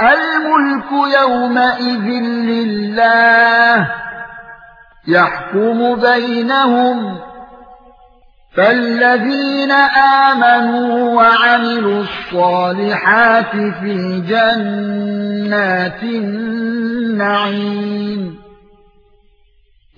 الملك يومئذ لله يحكم بينهم فالذين آمنوا وعملوا الصالحات في جنات النعيم.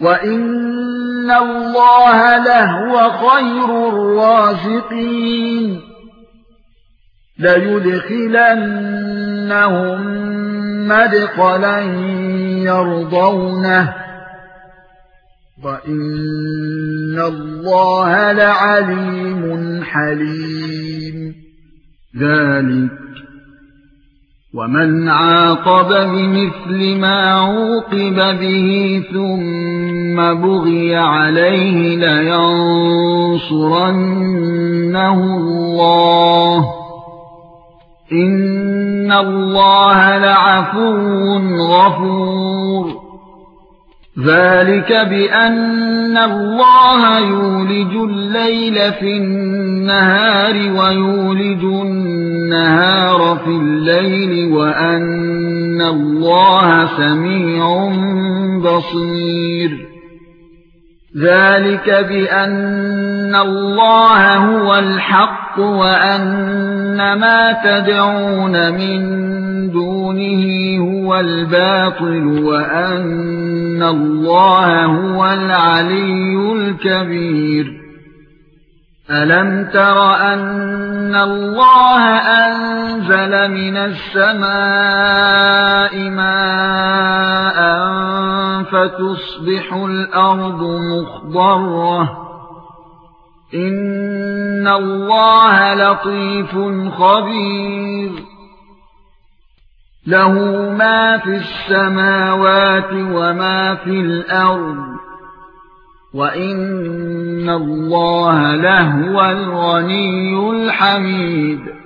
وَإِنَّ اللَّهَ لَهُوَ خَيْرُ الرَّازِقِينَ لَيُدْخِلَنَّهُم مَّدْخَلًا يَرْضَوْنَهُ وَإِنَّ اللَّهَ لَعَلِيمٌ حَلِيمٌ ذَلِكَ ومن عاقب بمثل ما عوقب به ثم بغي عليه لينصرنه الله ان الله لعفو غفور. ذلك بان الله يولج الليل في النهار ويولج النهار في الليل وان الله سميع بصير ذلك بان الله هو الحق وان ما تدعون من دونه هو الباطل وان الله هو العلي الكبير ألم تر أن الله أنزل من السماء ماء فتصبح الأرض مخضرة إن الله لطيف خبير. له ما في السماوات وما في الأرض وَإِنَّ اللَّهَ لَهُوَ الْغَنِيُّ الْحَمِيدُ